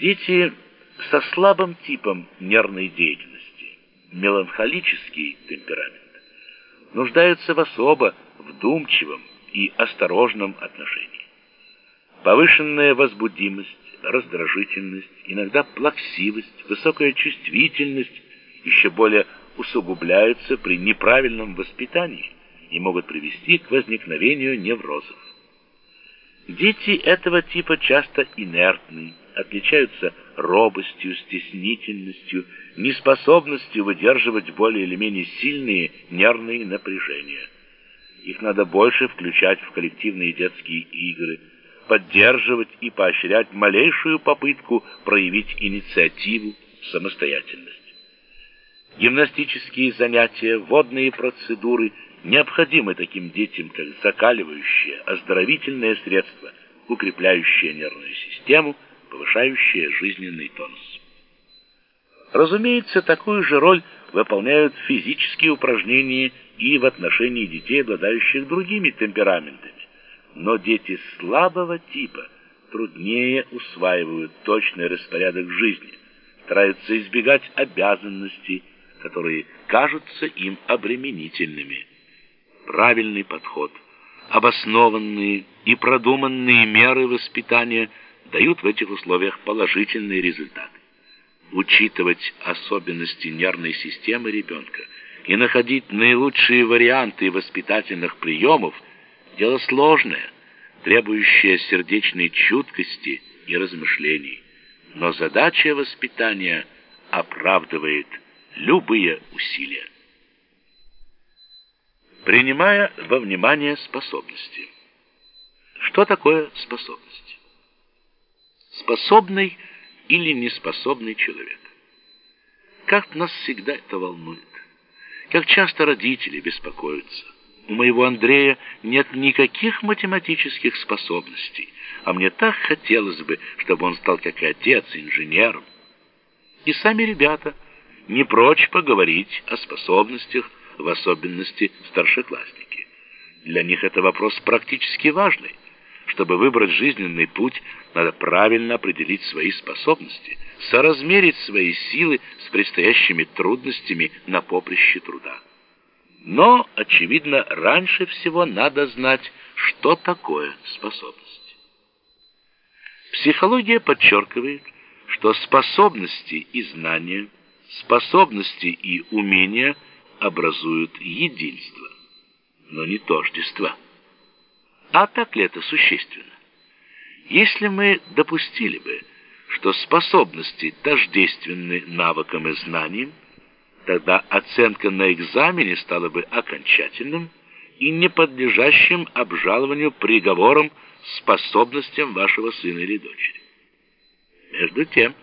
Дети со слабым типом нервной деятельности, меланхолический темперамент, нуждаются в особо вдумчивом и осторожном отношении. Повышенная возбудимость, раздражительность, иногда плаксивость, высокая чувствительность еще более усугубляются при неправильном воспитании и могут привести к возникновению неврозов. Дети этого типа часто инертны, отличаются робостью, стеснительностью, неспособностью выдерживать более или менее сильные нервные напряжения. Их надо больше включать в коллективные детские игры, поддерживать и поощрять малейшую попытку проявить инициативу, самостоятельность. Гимнастические занятия, водные процедуры необходимы таким детям, как закаливающее, оздоровительное средство, укрепляющее нервную систему, повышающее жизненный тонус. Разумеется, такую же роль выполняют физические упражнения и в отношении детей, обладающих другими темпераментами. Но дети слабого типа труднее усваивают точный распорядок жизни, стараются избегать обязанностей, которые кажутся им обременительными. Правильный подход, обоснованные и продуманные меры воспитания дают в этих условиях положительные результаты. Учитывать особенности нервной системы ребенка и находить наилучшие варианты воспитательных приемов – дело сложное, требующее сердечной чуткости и размышлений. Но задача воспитания оправдывает любые усилия. Принимая во внимание способности. Что такое способность? Способный или неспособный человек. Как нас всегда это волнует. Как часто родители беспокоятся. У моего Андрея нет никаких математических способностей, а мне так хотелось бы, чтобы он стал как отец инженером. И сами ребята – не прочь поговорить о способностях, в особенности старшеклассники. Для них это вопрос практически важный. Чтобы выбрать жизненный путь, надо правильно определить свои способности, соразмерить свои силы с предстоящими трудностями на поприще труда. Но, очевидно, раньше всего надо знать, что такое способность. Психология подчеркивает, что способности и знания – способности и умения образуют единство, но не тождество. А так ли это существенно? Если мы допустили бы, что способности тождественны навыкам и знаниям, тогда оценка на экзамене стала бы окончательным и не подлежащим обжалованию приговором способностям вашего сына или дочери. Между тем,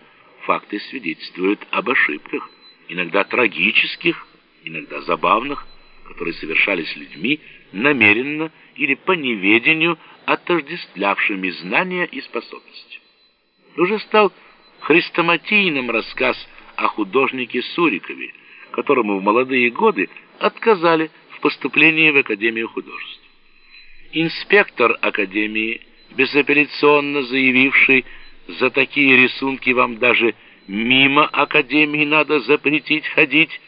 факты свидетельствуют об ошибках, иногда трагических, иногда забавных, которые совершались людьми намеренно или по неведению отождествлявшими знания и способности. Уже стал хрестоматийным рассказ о художнике Сурикове, которому в молодые годы отказали в поступлении в Академию художеств. Инспектор Академии, безапелляционно заявивший, за такие рисунки вам даже мимо академии надо запретить ходить,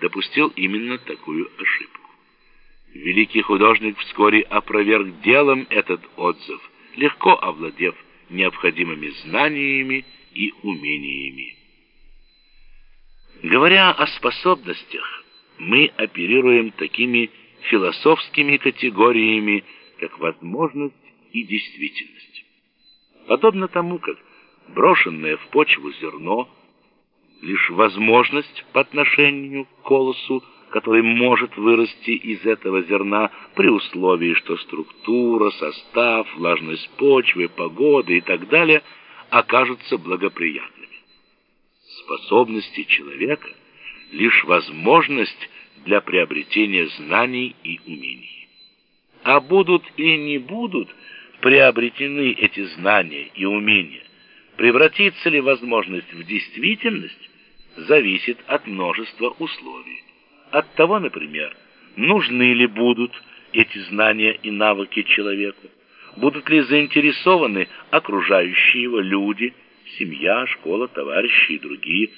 допустил именно такую ошибку. Великий художник вскоре опроверг делом этот отзыв, легко овладев необходимыми знаниями и умениями. Говоря о способностях, мы оперируем такими философскими категориями, как возможность и действительность подобно тому, как брошенное в почву зерно лишь возможность по отношению к колосу, который может вырасти из этого зерна при условии, что структура, состав, влажность почвы, погода и так далее окажутся благоприятными. Способности человека лишь возможность для приобретения знаний и умений. А будут или не будут – приобретены эти знания и умения, превратится ли возможность в действительность, зависит от множества условий. От того, например, нужны ли будут эти знания и навыки человеку, будут ли заинтересованы окружающие его люди, семья, школа, товарищи и другие